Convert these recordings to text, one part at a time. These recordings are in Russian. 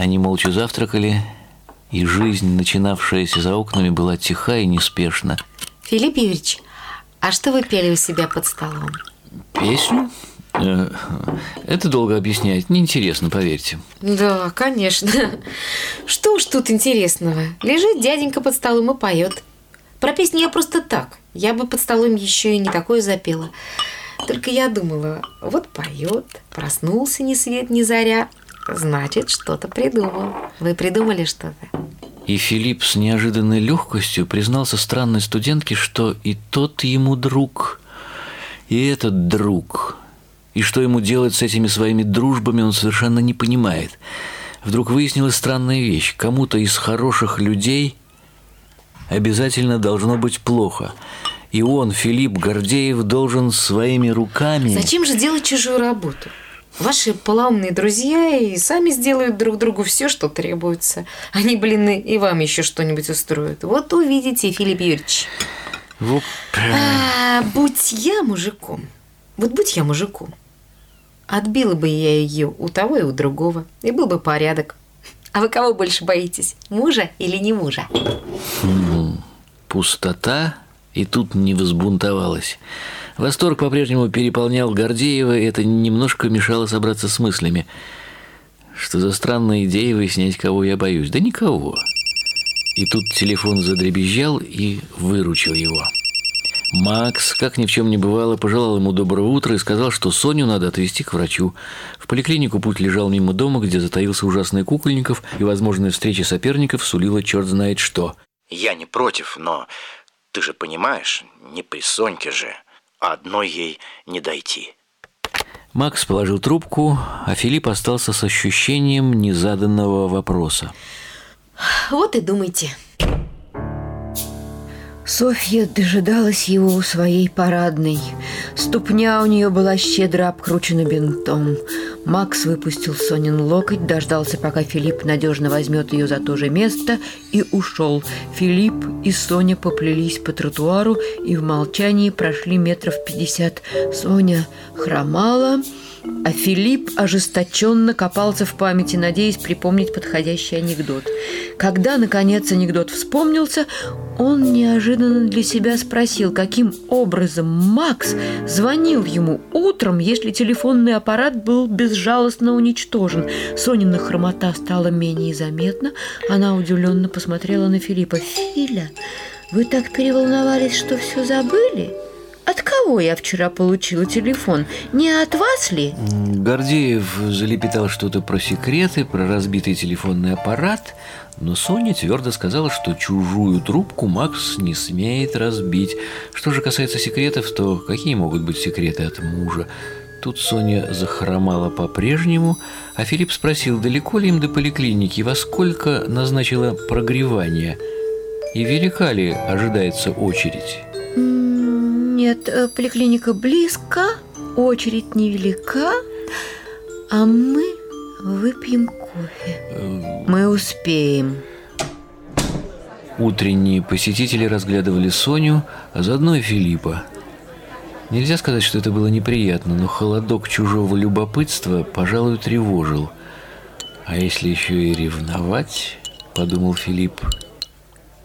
Они молча завтракали, и жизнь, начинавшаяся за окнами, была тиха и неспешна. Филипп Юрьевич, а что вы пели у себя под столом? Песню? Э, это долго объяснять, неинтересно, поверьте. Да, конечно. Что уж тут интересного? Лежит дяденька под столом и поет. Про песню я просто так. Я бы под столом еще и не такое запела. Только я думала, вот поет, проснулся ни свет, ни заря. Значит, что-то придумал. Вы придумали что-то? И Филипп с неожиданной легкостью признался странной студентке, что и тот ему друг, и этот друг, и что ему делать с этими своими дружбами, он совершенно не понимает. Вдруг выяснилась странная вещь. Кому-то из хороших людей обязательно должно быть плохо. И он, Филипп Гордеев, должен своими руками... Зачем же делать чужую работу? Ваши полоумные друзья и сами сделают друг другу все, что требуется. Они, блин, и вам еще что-нибудь устроят. Вот увидите, Филипп Юрьевич. Вот. А, будь я мужиком, вот будь я мужиком, отбила бы я ее у того и у другого, и был бы порядок. А вы кого больше боитесь, мужа или не мужа? Хм, пустота и тут не возбунтовалась. Восторг по-прежнему переполнял Гордеева, и это немножко мешало собраться с мыслями. Что за странная идея выяснять, кого я боюсь? Да никого. И тут телефон задребезжал и выручил его. Макс, как ни в чем не бывало, пожелал ему доброго утра и сказал, что Соню надо отвезти к врачу. В поликлинику путь лежал мимо дома, где затаился ужасный Кукольников, и возможная встреча соперников сулила черт знает что. «Я не против, но ты же понимаешь, не при Соньке же, а одной ей не дойти». Макс положил трубку, а Филипп остался с ощущением незаданного вопроса. Вот и думайте. Софья дожидалась его у своей парадной. Ступня у нее была щедро обкручена бинтом. Макс выпустил Сонин локоть, дождался, пока Филипп надежно возьмет ее за то же место и ушел. Филипп и Соня поплелись по тротуару и в молчании прошли метров пятьдесят. Соня хромала, а Филипп ожесточенно копался в памяти, надеясь припомнить подходящий анекдот. Когда, наконец, анекдот вспомнился, он неожиданно для себя спросил, каким образом Макс звонил ему утром, если телефонный аппарат был безжалостно уничтожен. Сонина хромота стала менее заметна. Она удивленно посмотрела на Филиппа. «Филя, вы так переволновались, что все забыли?» От кого я вчера получила телефон? Не от вас ли? Гордеев залепетал что-то про секреты, про разбитый телефонный аппарат, но Соня твердо сказала, что чужую трубку Макс не смеет разбить. Что же касается секретов, то какие могут быть секреты от мужа? Тут Соня захромала по-прежнему, а Филипп спросил, далеко ли им до поликлиники, во сколько назначила прогревание, и велика ли ожидается очередь. Нет, э, поликлиника близко, очередь невелика, а мы выпьем кофе. Мы успеем. Утренние посетители разглядывали Соню, а заодно и Филиппа. Нельзя сказать, что это было неприятно, но холодок чужого любопытства, пожалуй, тревожил. А если еще и ревновать, подумал Филипп,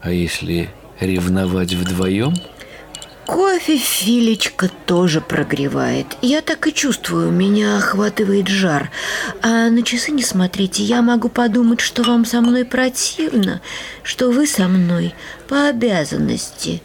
а если ревновать вдвоем – Кофе Филечка тоже прогревает. Я так и чувствую, меня охватывает жар. А на часы не смотрите, я могу подумать, что вам со мной противно, что вы со мной по обязанности.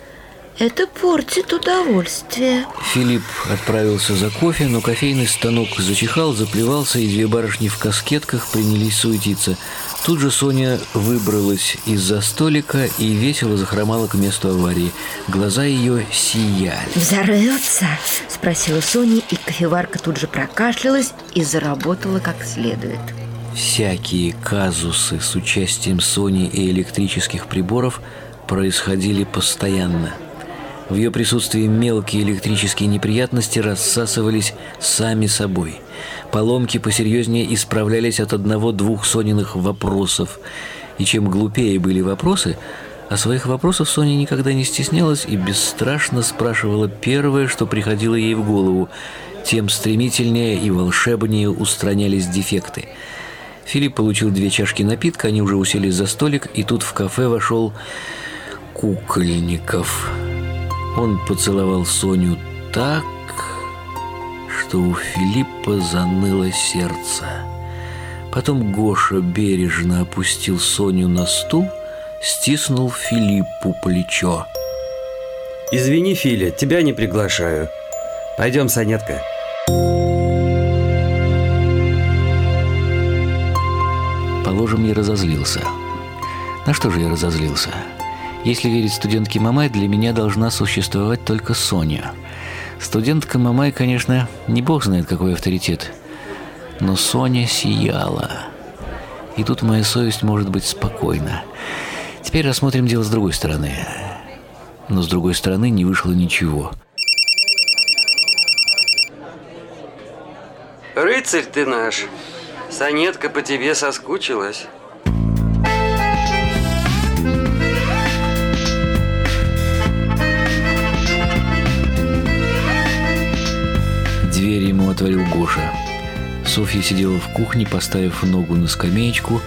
Это портит удовольствие. Филипп отправился за кофе, но кофейный станок зачихал, заплевался, и две барышни в каскетках принялись суетиться – Тут же Соня выбралась из-за столика и весело захромала к месту аварии. Глаза ее сияли. «Взорвется?» – спросила Соня, и кофеварка тут же прокашлялась и заработала как следует. Всякие казусы с участием Сони и электрических приборов происходили постоянно. В ее присутствии мелкие электрические неприятности рассасывались сами собой – Поломки посерьезнее исправлялись от одного-двух Сониных вопросов. И чем глупее были вопросы, а своих вопросов Соня никогда не стеснялась и бесстрашно спрашивала первое, что приходило ей в голову, тем стремительнее и волшебнее устранялись дефекты. Филипп получил две чашки напитка, они уже уселись за столик, и тут в кафе вошел Кукольников. Он поцеловал Соню так, что у Филиппа заныло сердце. Потом Гоша бережно опустил Соню на стул, стиснул Филиппу плечо. Извини, Филя, тебя не приглашаю. Пойдем, Санетка. Положим, я разозлился. На что же я разозлился? Если верить студентке Мамай, для меня должна существовать только Соня. Студентка Мамай, конечно, не бог знает какой авторитет. Но Соня сияла. И тут моя совесть может быть спокойна. Теперь рассмотрим дело с другой стороны. Но с другой стороны не вышло ничего. Рыцарь ты наш. Санетка по тебе соскучилась. Дверь ему отворил Гоша. Софья сидела в кухне, поставив ногу на скамеечку,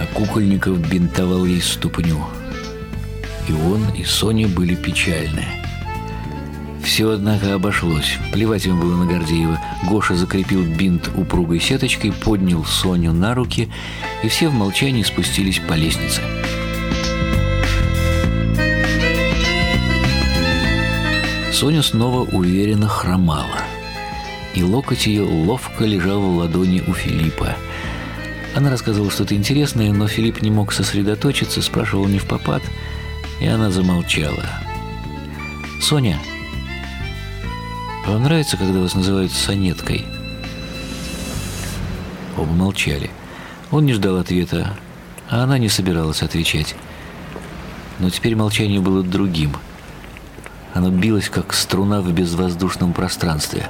а Кукольников бинтовал ей ступню. И он, и Соня были печальны. Все, однако, обошлось. Плевать ему было на Гордеева. Гоша закрепил бинт упругой сеточкой, поднял Соню на руки, и все в молчании спустились по лестнице. Соня снова уверенно хромала, и локоть ее ловко лежал в ладони у Филиппа. Она рассказывала что-то интересное, но Филипп не мог сосредоточиться, спрашивал не в попад, и она замолчала. «Соня, вам нравится, когда вас называют Санеткой?» Оба молчали. Он не ждал ответа, а она не собиралась отвечать. Но теперь молчание было другим. Оно билось, как струна в безвоздушном пространстве.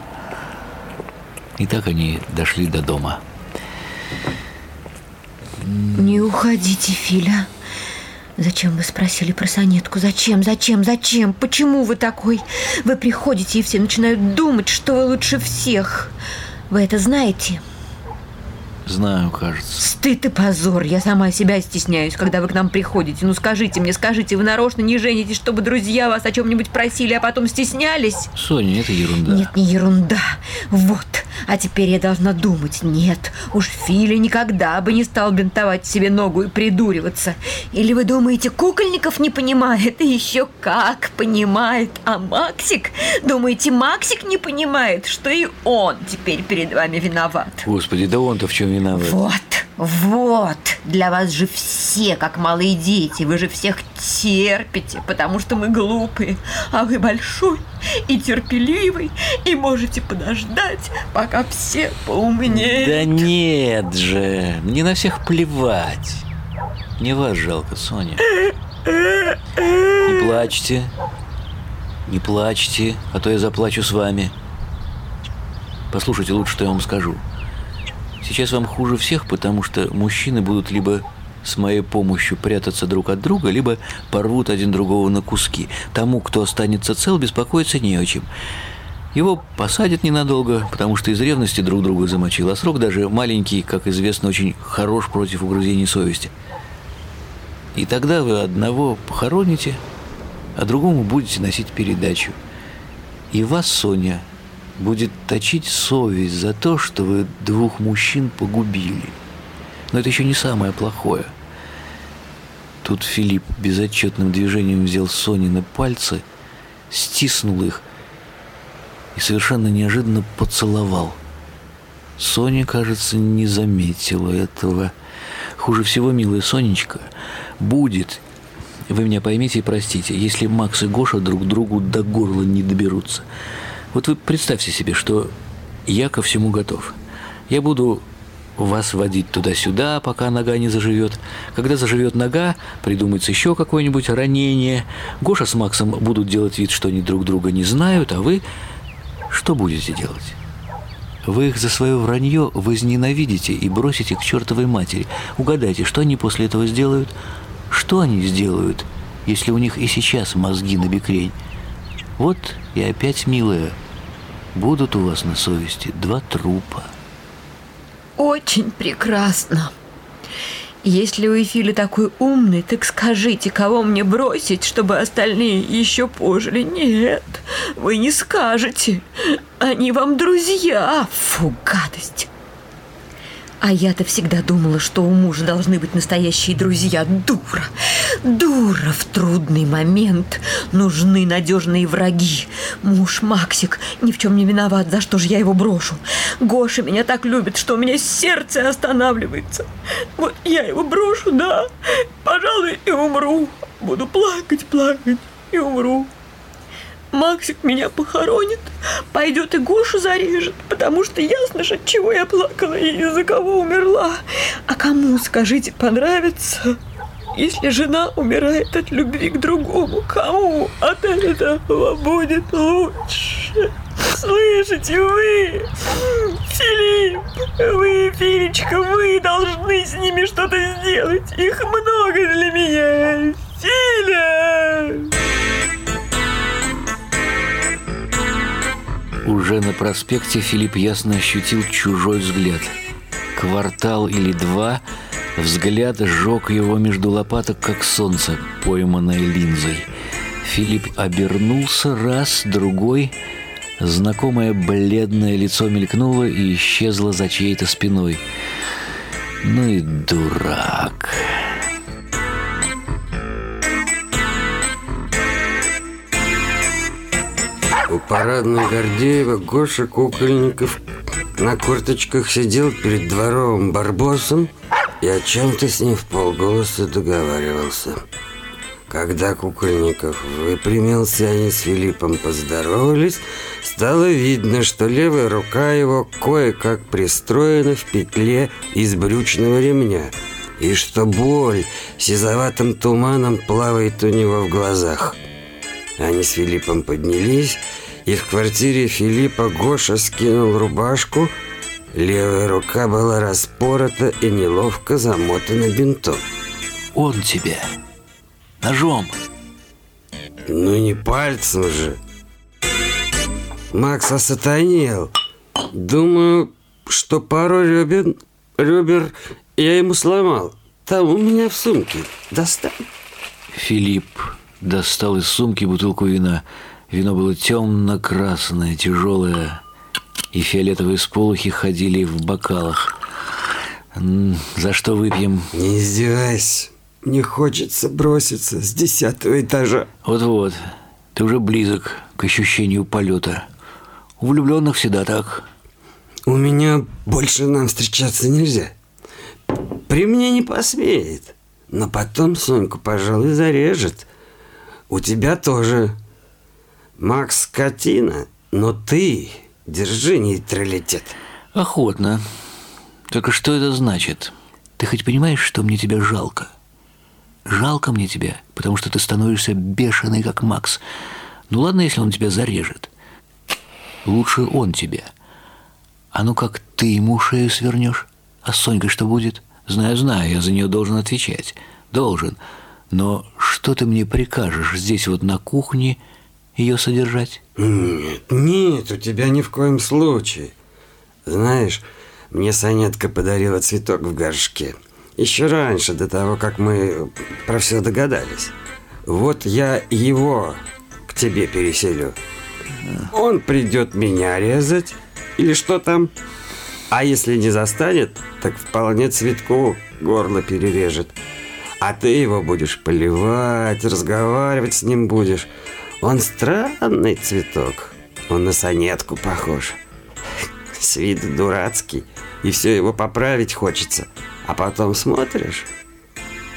И так они дошли до дома. Не уходите, Филя. Зачем вы спросили про сонетку? Зачем, зачем, зачем? Почему вы такой? Вы приходите, и все начинают думать, что вы лучше всех. Вы это знаете? Знаю, кажется. Стыд и позор. Я сама себя стесняюсь, когда вы к нам приходите. Ну скажите мне, скажите, вы нарочно не женитесь, чтобы друзья вас о чем-нибудь просили, а потом стеснялись? Соня, это ерунда. Нет, не ерунда. Вот. А теперь я должна думать. Нет, уж Филя никогда бы не стал бинтовать себе ногу и придуриваться. Или вы думаете, Кукольников не понимает? И еще как понимает. А Максик? Думаете, Максик не понимает, что и он теперь перед вами виноват? Господи, да он-то в чем виноват? Вот, вот. Для вас же все, как малые дети. Вы же всех терпите, потому что мы глупые. А вы большой и терпеливый, и можете подождать, пока все поумнеют. Да нет же, мне на всех плевать. Не вас жалко, Соня. Не плачьте. Не плачьте, а то я заплачу с вами. Послушайте лучше, что я вам скажу. Сейчас вам хуже всех, потому что мужчины будут либо с моей помощью прятаться друг от друга, либо порвут один другого на куски. Тому, кто останется цел, беспокоиться не о чем. Его посадят ненадолго, потому что из ревности друг друга замочил, а срок даже маленький, как известно, очень хорош против угрызений совести. И тогда вы одного похороните, а другому будете носить передачу. И вас, Соня, будет точить совесть за то, что вы двух мужчин погубили. Но это еще не самое плохое. Тут Филипп безотчетным движением взял Сонины пальцы, стиснул их и совершенно неожиданно поцеловал. Соня, кажется, не заметила этого. Хуже всего, милая Сонечка, будет, вы меня поймите и простите, если Макс и Гоша друг другу до горла не доберутся. Вот вы представьте себе, что я ко всему готов. Я буду вас водить туда-сюда, пока нога не заживет. Когда заживет нога, придумается еще какое-нибудь ранение. Гоша с Максом будут делать вид, что они друг друга не знают, а вы что будете делать? Вы их за свое вранье возненавидите и бросите к чертовой матери. Угадайте, что они после этого сделают? Что они сделают, если у них и сейчас мозги на бекрень? Вот и опять, милая, будут у вас на совести два трупа. Очень прекрасно. Если у Эфили такой умный, так скажите, кого мне бросить, чтобы остальные еще пожили? Нет, вы не скажете. Они вам друзья. Фу, гадость. А я-то всегда думала, что у мужа должны быть настоящие друзья. Дура! Дура! В трудный момент нужны надежные враги. Муж Максик ни в чем не виноват, за что же я его брошу. Гоша меня так любит, что у меня сердце останавливается. Вот я его брошу, да, пожалуй, и умру. Буду плакать, плакать и умру. Максик меня похоронит, пойдет и Гошу зарежет, потому что ясно же, от чего я плакала и из-за кого умерла. А кому, скажите, понравится, если жена умирает от любви к другому? Кому от этого будет лучше? Слышите вы, Филипп, вы, Филечка, вы должны с ними что-то сделать. Их много для меня. Филя! Уже на проспекте Филипп ясно ощутил чужой взгляд. Квартал или два взгляд сжег его между лопаток, как солнце, пойманное линзой. Филипп обернулся раз, другой. Знакомое бледное лицо мелькнуло и исчезло за чьей-то спиной. Ну и дурак. У парадной Гордеева Гоша Кукольников на корточках сидел перед дворовым барбосом и о чем-то с ним в полголоса договаривался. Когда Кукольников выпрямился, они с Филиппом поздоровались, стало видно, что левая рука его кое-как пристроена в петле из брючного ремня, и что боль сизоватым туманом плавает у него в глазах. Они с Филиппом поднялись, и в квартире Филиппа Гоша скинул рубашку, левая рука была распорота и неловко замотана бинтом. Он тебя. Ножом. Ну не пальцем же. Макс осатанел. Думаю, что пару ребер, ребер я ему сломал. Там у меня в сумке. Достань. Филипп достал из сумки бутылку вина. Вино было темно-красное, тяжелое, и фиолетовые сполохи ходили в бокалах. За что выпьем? Не издевайся. Не хочется броситься с десятого этажа. Вот-вот, ты уже близок к ощущению полета. У влюбленных всегда так. У меня больше нам встречаться нельзя. При мне не посмеет. Но потом Соньку, пожалуй, зарежет. У тебя тоже. Макс скотина, но ты держи нейтралитет. Охотно. Только что это значит? Ты хоть понимаешь, что мне тебя жалко? Жалко мне тебя, потому что ты становишься бешеный, как Макс. Ну ладно, если он тебя зарежет. Лучше он тебя. А ну как ты ему шею свернешь? А с Сонькой что будет? Знаю, знаю, я за нее должен отвечать. Должен. Но что ты мне прикажешь здесь вот на кухне ее содержать? Нет, нет, у тебя ни в коем случае. Знаешь, мне Санетка подарила цветок в горшке. Еще раньше, до того, как мы про все догадались. Вот я его к тебе переселю. Он придет меня резать или что там. А если не застанет, так вполне цветку горло перережет. А ты его будешь поливать, разговаривать с ним будешь. Он странный цветок. Он на сонетку похож. С виду дурацкий. И все его поправить хочется. А потом смотришь,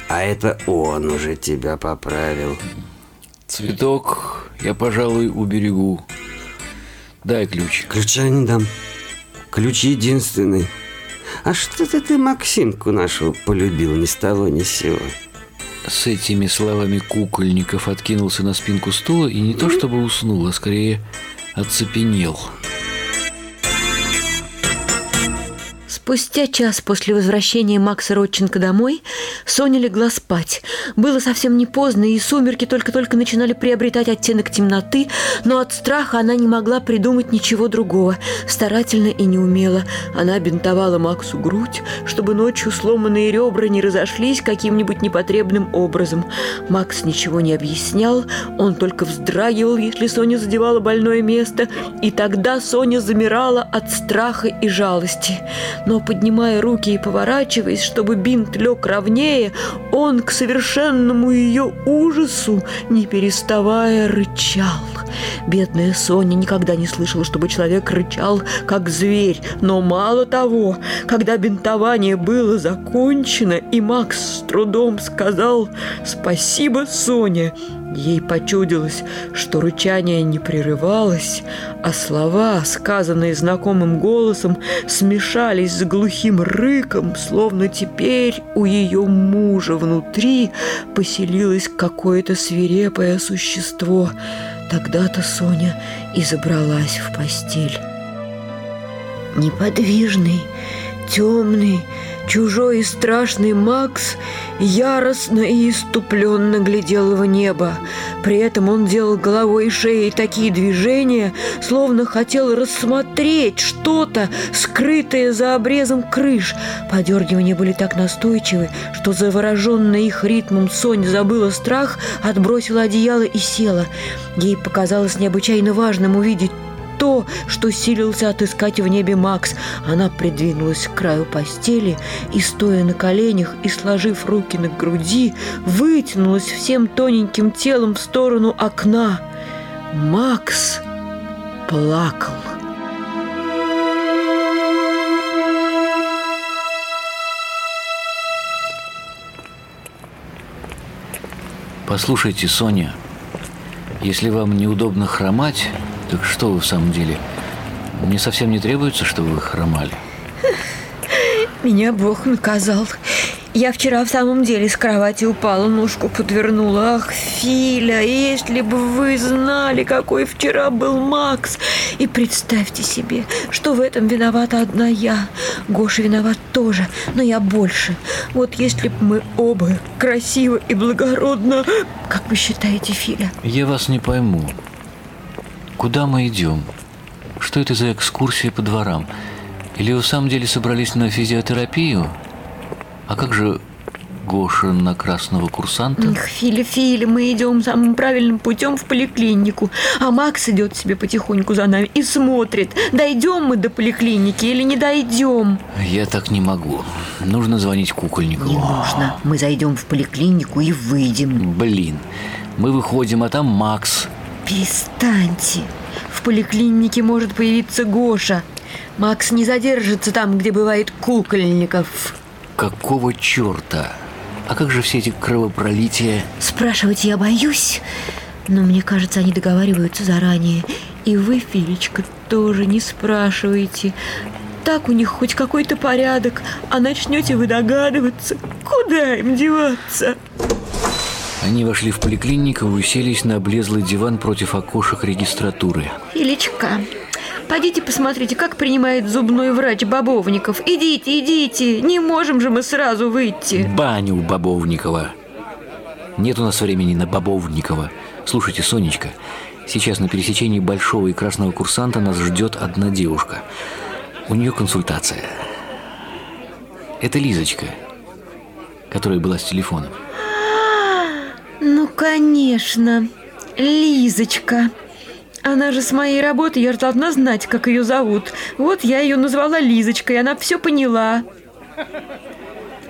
а это он уже тебя поправил. Цветок я, пожалуй, уберегу. Дай ключ. Ключа не дам. Ключ единственный. А что-то ты Максимку нашу полюбил ни с того ни с сего. С этими словами кукольников откинулся на спинку стула и не то чтобы уснул, а скорее оцепенел. Спустя час после возвращения Макса Родченко домой Соня легла спать. Было совсем не поздно, и сумерки только-только начинали приобретать оттенок темноты, но от страха она не могла придумать ничего другого. Старательно и неумело она бинтовала Максу грудь, чтобы ночью сломанные ребра не разошлись каким-нибудь непотребным образом. Макс ничего не объяснял, он только вздрагивал, если Соня задевала больное место, и тогда Соня замирала от страха и жалости. Но, поднимая руки и поворачиваясь, чтобы бинт лег ровнее, он к совершенному ее ужасу, не переставая, рычал. Бедная Соня никогда не слышала, чтобы человек рычал, как зверь. Но мало того, когда бинтование было закончено, и Макс с трудом сказал «Спасибо, Соня», Ей почудилось, что рычание не прерывалось, а слова, сказанные знакомым голосом, смешались с глухим рыком, словно теперь у ее мужа внутри поселилось какое-то свирепое существо. Тогда-то Соня и забралась в постель. Неподвижный, темный, Чужой и страшный Макс яростно и иступленно глядел в небо. При этом он делал головой и шеей такие движения, словно хотел рассмотреть что-то, скрытое за обрезом крыш. Подергивания были так настойчивы, что завороженная их ритмом Соня забыла страх, отбросила одеяло и села. Ей показалось необычайно важным увидеть то, что силился отыскать в небе Макс. Она придвинулась к краю постели и, стоя на коленях и сложив руки на груди, вытянулась всем тоненьким телом в сторону окна. Макс плакал. Послушайте, Соня, если вам неудобно хромать, так что вы в самом деле? Мне совсем не требуется, чтобы вы хромали. Меня Бог наказал. Я вчера в самом деле с кровати упала, ножку подвернула. Ах, Филя, если бы вы знали, какой вчера был Макс. И представьте себе, что в этом виновата одна я. Гоша виноват тоже, но я больше. Вот если бы мы оба красиво и благородно... Как вы считаете, Филя? Я вас не пойму. Куда мы идем? Что это за экскурсия по дворам? Или вы в самом деле собрались на физиотерапию? А как же Гоша на красного курсанта? Эх, Филя, Филя, мы идем самым правильным путем в поликлинику, а Макс идет себе потихоньку за нами и смотрит, дойдем мы до поликлиники или не дойдем. Я так не могу. Нужно звонить Кукольникову. Не нужно. Мы зайдем в поликлинику и выйдем. Блин, мы выходим, а там Макс. Перестаньте. В поликлинике может появиться Гоша. Макс не задержится там, где бывает кукольников. Какого черта? А как же все эти кровопролития? Спрашивать я боюсь, но мне кажется, они договариваются заранее. И вы, Филечка, тоже не спрашиваете. Так у них хоть какой-то порядок, а начнете вы догадываться, куда им деваться. Они вошли в поликлинику и уселись на облезлый диван против окошек регистратуры. Филечка, пойдите посмотрите, как принимает зубной врач Бобовников. Идите, идите, не можем же мы сразу выйти. Баню Бобовникова. Нет у нас времени на Бобовникова. Слушайте, Сонечка, сейчас на пересечении Большого и Красного курсанта нас ждет одна девушка. У нее консультация. Это Лизочка, которая была с телефоном. Ну, конечно, Лизочка. Она же с моей работы, я же должна знать, как ее зовут. Вот я ее назвала Лизочкой, она все поняла.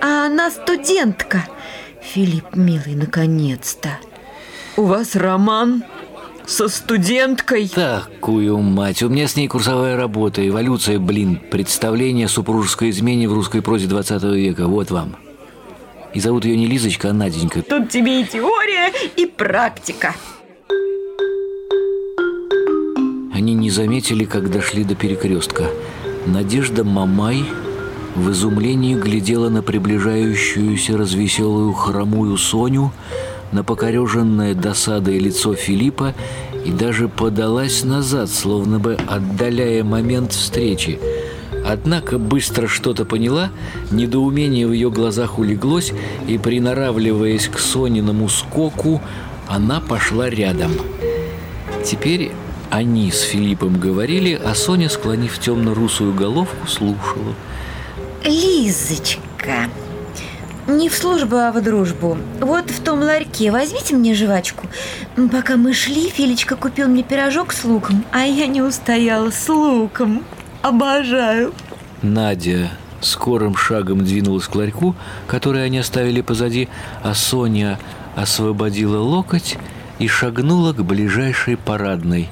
А она студентка. Филипп, милый, наконец-то. У вас роман со студенткой? Такую мать. У меня с ней курсовая работа. Эволюция, блин. Представление о супружеской измене в русской прозе 20 века. Вот вам. И зовут ее не Лизочка, а Наденька. Тут тебе и теория, и практика. Они не заметили, как дошли до перекрестка. Надежда Мамай в изумлении глядела на приближающуюся развеселую хромую Соню, на покореженное досадой лицо Филиппа и даже подалась назад, словно бы отдаляя момент встречи. Однако быстро что-то поняла, недоумение в ее глазах улеглось, и, приноравливаясь к Сониному скоку, она пошла рядом. Теперь они с Филиппом говорили, а Соня, склонив темно-русую головку, слушала. Лизочка, не в службу, а в дружбу. Вот в том ларьке возьмите мне жвачку. Пока мы шли, Филечка купил мне пирожок с луком, а я не устояла с луком. Обожаю. Надя скорым шагом двинулась к ларьку, который они оставили позади, а Соня освободила локоть и шагнула к ближайшей парадной.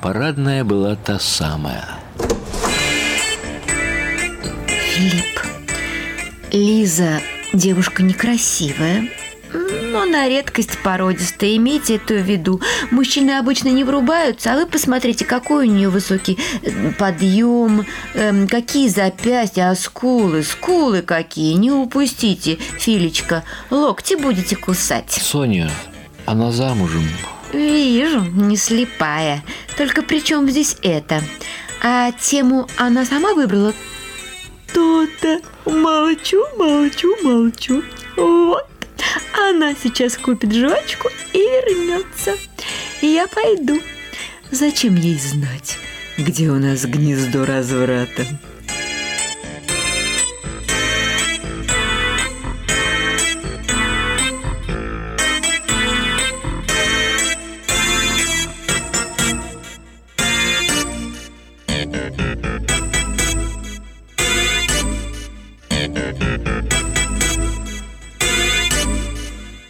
Парадная была та самая. Филипп, Лиза девушка некрасивая, но на редкость породистая. Имейте это в виду. Мужчины обычно не врубаются, а вы посмотрите, какой у нее высокий э, подъем, эм, какие запястья, а скулы, скулы какие. Не упустите, Филечка, локти будете кусать. Соня, она замужем. Вижу, не слепая. Только при чем здесь это? А тему она сама выбрала? То-то. Молчу, молчу, молчу. Вот. Она сейчас купит жвачку и вернется. Я пойду. Зачем ей знать, где у нас гнездо разврата?